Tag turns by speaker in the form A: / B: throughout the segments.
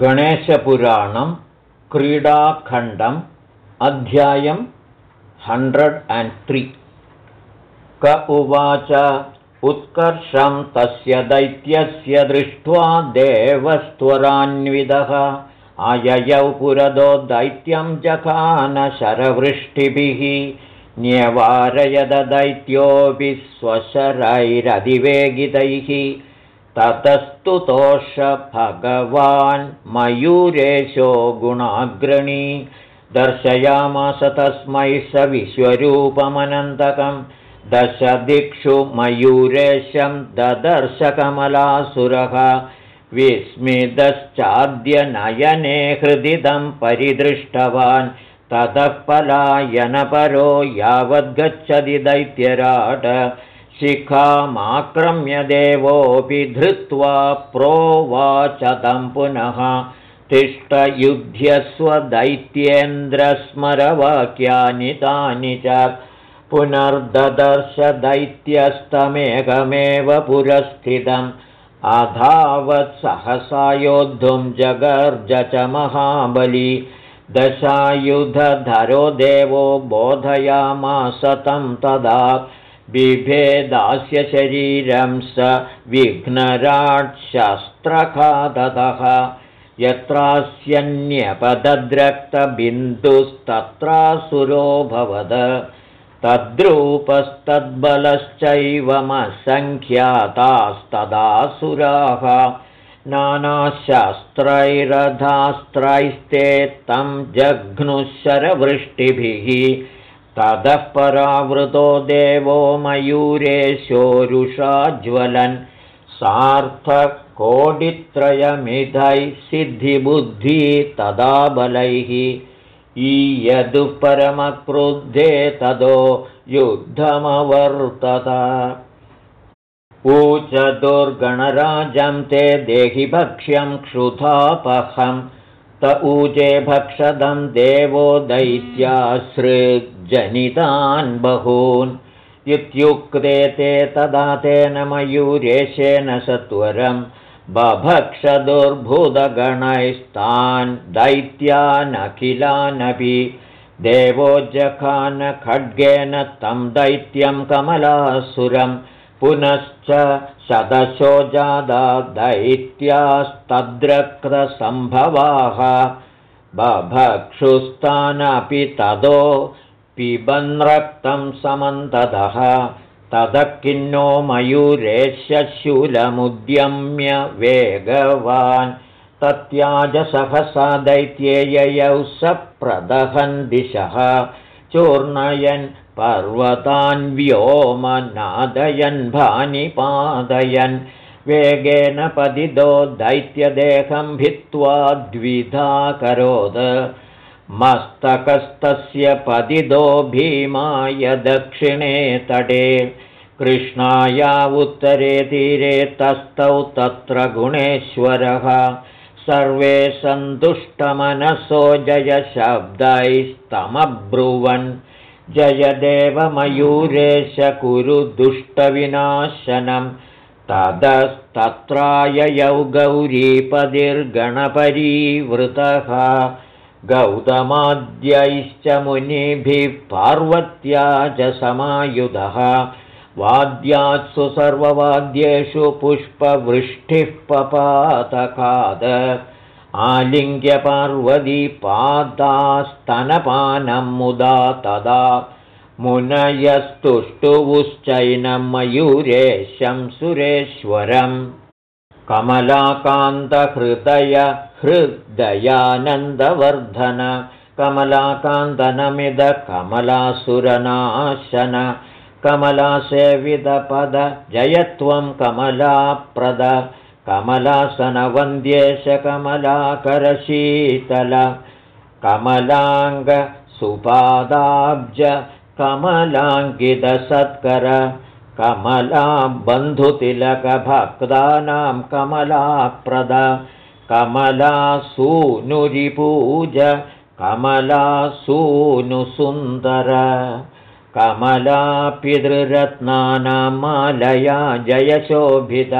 A: गणेशपुराणं क्रीडाखण्डम् अध्यायं hundred and त्रि क उवाच उत्कर्षं तस्य दैत्यस्य दृष्ट्वा देवस्त्वरान्विदः अययौ पुरदो दैत्यं जखानशरवृष्टिभिः न्यवारयददैत्योऽपि स्वशरैरधिवेगितैः ततस्तुतोष भगवान् मयूरेशो गुणाग्रणी। दर्शयामास तस्मै स विश्वरूपमनन्तकं दशदिक्षु मयूरेशं ददर्शकमलासुरः। विस्मितश्चाद्यनयने हृदिदं परिदृष्टवान्। ततः पलायनपरो यावद्गच्छति दैत्यराट शिखामाक्रम्य देवोऽपि धृत्वा प्रोवाचतं पुनः तिष्ठयुध्यस्वदैत्येन्द्रस्मरवाक्यानि तानि च पुनर्ददर्शदैत्यस्तमेकमेव पुरस्थितम् अधावत्सहसा योद्धुं जगर्ज च महाबली दशायुधधरो देवो बोधयामास तं तदा बिभेदास्य शरीरं स विघ्नराट्शस्त्रखादतः यत्रास्यन्यपदद्रक्तबिन्दुस्तत्रासुरोऽभवद तद्रूपस्तद्बलश्चैवमसङ्ख्यातास्तदासुराः। नानाशास्त्रैरधास्त्रैस्ते तं जघ्नुशरवृष्टिभिः ततः परावृतो देवो मयूरेशोरुषाज्वलन् सार्थकोटित्रयमिधैः सिद्धिबुद्धि तदा बलैः। ईयदुपरमक्रुद्धे तदो युद्धमवर्तत। ऊच ते देहि भक्ष्यं क्षुधापहम् त ऊजे भक्षदं देवो दैत्यासृजनितान् बहून्। इत्युक्ते ते तदा तेन मयूरेशेन सत्वरं बभक्षदुर्भुतगणैस्तान् दैत्यानखिलानपि देवो जखानखड्गेन तं दैत्यं कमलासुरम् पुनश्च शतशो जादा दैत्यास्तद्रक्तसम्भवाः। बभक्षुस्तानपि तदो पिबन्रक्तं समन्ततः। ततः किन्नो मयूरेशूलमुद्यम्य वेगवान्। तत्याजसहसा स प्रदहन् दिशः चूर्णयन् पर्वतान् व्योमनादयन् भानिपादयन्। वेगेन पदिदो दैत्यदेहं भित्त्वा द्विधा करोद। मस्तकस्तस्य पदिदो भीमाय दक्षिणे तटे। कृष्णाया उत्तरे तीरे तस्थौ तत्र गुणेश्वरः। सर्वे सन्तुष्टमनसो जयशब्दैस्तमब्रुवन् जयदेवमयूरेश कुरु दुष्टविनाशनं ततस्तत्राययौ गौरीपदिर्गणपरीवृतः गौतमाद्यैश्च मुनिभिः पार्वत्या च समायुधः वाद्यात्सु सर्ववाद्येषु पुष्पवृष्टिः पपातकाद आलिङ्ग्यपार्वतीपादास्तनपानं मुदा तदा मुनयस्तुष्टुवुश्चैनं मयूरेशं सुरेश्वरम् कमलाकान्तहृदय हृदयानन्दवर्धन कमलाकान्तनमिद कमलासुरनाशन कमलासेवितपद जयत्वं कमलाप्रद कमलासनवन्द्येश कमलाकरशीतल कमलाङ्गसुपादाब्ज कमलाङ्गितसत्कर कमला बन्धुतिलकभक्तानां कमलाप्रद कमलासूनुरिपूज कमलासूनुसुन्दर कमला पितृरत्नानां मालया जयशोभित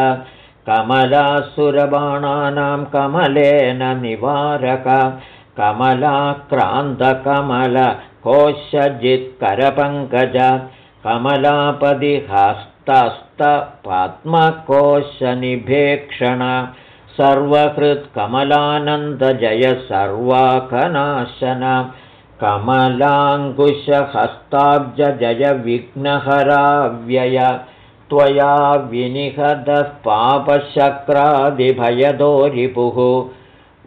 A: कमलासुरबाणानां कमलेन निवारक। कमलाक्रान्तकमलकोशजित्करपङ्कज। कमलापदिहस्तस्तपद्मकोशनिभेक्षण सर्वकृत्कमलानन्दजय सर्वाकनाशन। कमलाङ्कुशहस्ताब्जय विघ्नहराव्यय त्वया विनिहतः पापशक्रादिभयदोरिपुः।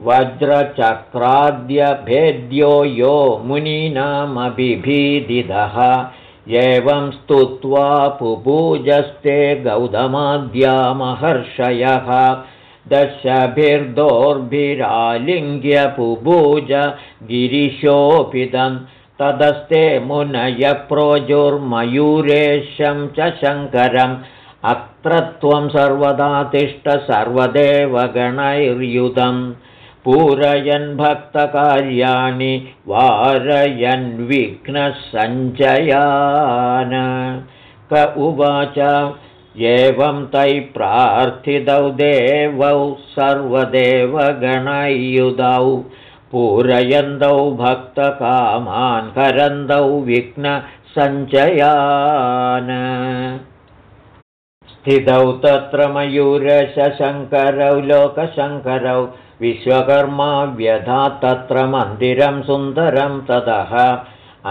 A: वज्रचक्राद्यभेद्यो यो मुनीनामभिभीदिदः। एवं स्तुत्वा पुपूजस्ते गौतमाद्यामहर्षयः। दशभिर्दोर्भिरालिङ्ग्य पुभूज गिरिशोपितं तदस्ते मुनयप्रोजुर्मयूरेशं च शङ्करम्। अत्र त्वं सर्वदा तिष्ठ सर्वदेवगणैर्युधम्। पूरयन् भक्तकार्याणि वारयन्विघ्नसञ्चयान् क उवाच एवं तैः प्रार्थितौ देवौ सर्वदेवगणयुधौ पूरयन्तौ भक्तकामान् करन्तौ विघ्नसञ्चयान्। स्थितौ तत्र मयूरशङ्करौ लोकशङ्करौ विश्वकर्मा व्यधा तत्र मन्दिरं सुन्दरं ततः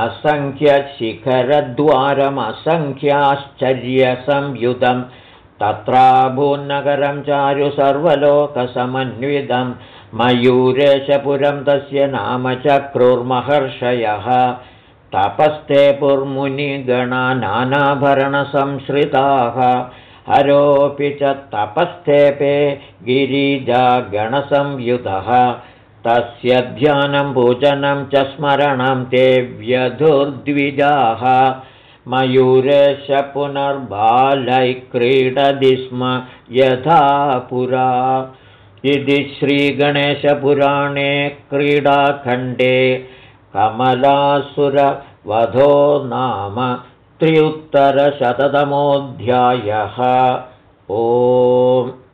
A: असङ्ख्यशिखरद्वारमसङ्ख्याश्चर्यसंयुतं तत्राभून्नगरं चारु सर्वलोकसमन्वितं मयूरेशपुरं तस्य नाम चक्रुर्महर्षयः। तपस्ते पुर्मुनिगणा नानाभरणसंश्रिताः। हरोऽपि च तपस्थेपे गिरिजागणसंयुधः। तस्य ध्यानं पूजनं च स्मरणं ते व्यधुर्द्विजाः। मयूरेश पुनर्बालैः क्रीडति स्म यथा पुरा इति श्रीगणेशपुराणे क्रीडाखण्डे कमलासुरवधो नाम त्र्युत्तरशततमोऽध्यायः ओ